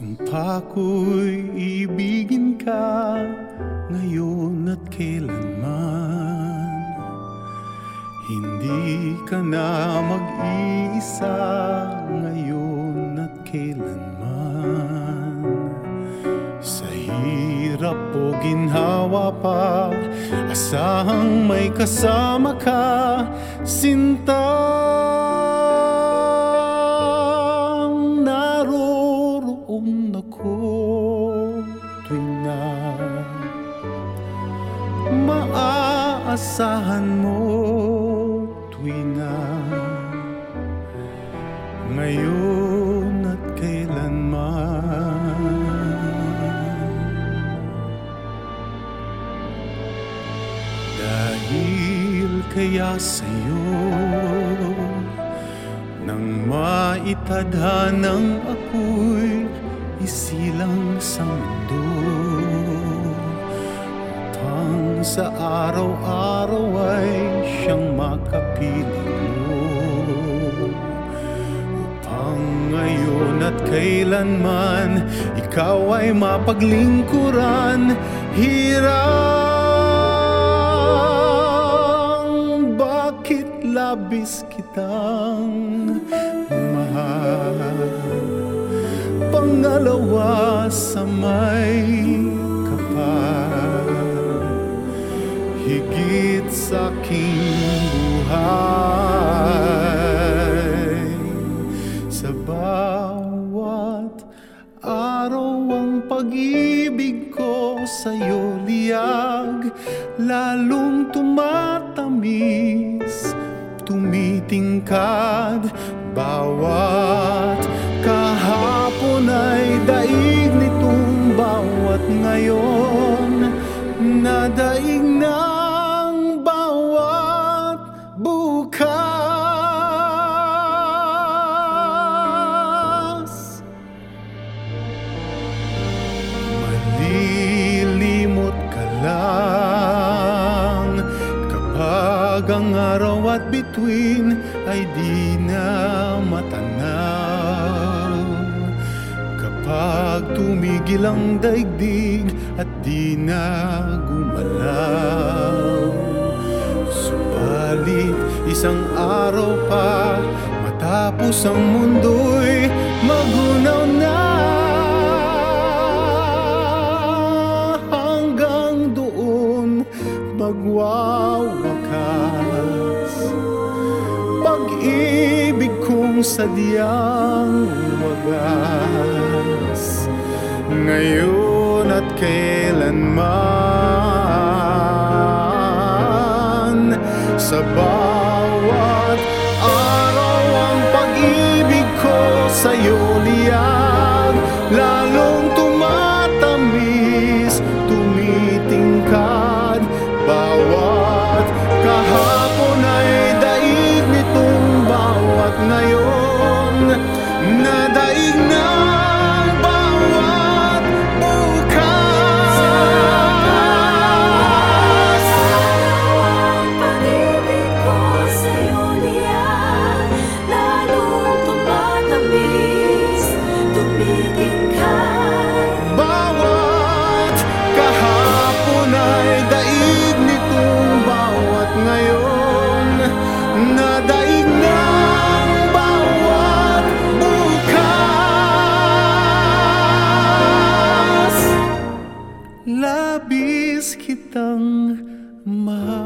Sumpa ko'y ibigin ka ngayon at kailanman. Hindi ka na mag-iisa ngayon at kailanman. Sa hirap o ginhawa pa Asahang may kasama ka Sinta tuwing na. Ngayon at kailanman. Dahil kaya sa'yo Nang maitadhanang ako'y isilang sa mundo Sa araw-araw ay siyang makapiling mo. Upang ngayon at kailanman Ikaw ay mapaglingkuran Hirang bakit labis kitang mahal? Pangalawa sa may Higit sa buhay Sa bawat araw ang pag-ibig ko sa'yo liyag Lalong tumatamis Tumitingkad. Bawat kahapon ay daig nitong bawat ngayon bukas. Malilimot ka lang. Kapag ang araw at bituin ay di na matanaw. Kapag tumigil ang daigdig at di na gumalaw Subalit isang araw pa matapos ang mundo'y magunaw na. Hanggang doon magwawakas. Pag-ibig kong sadyang wagas. Ngayon at kailanman Sa kitang mahal.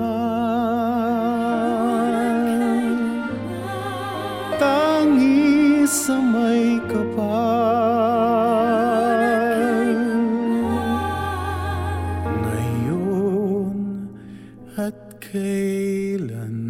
Tangi sa may kapal. Ngayon at kailan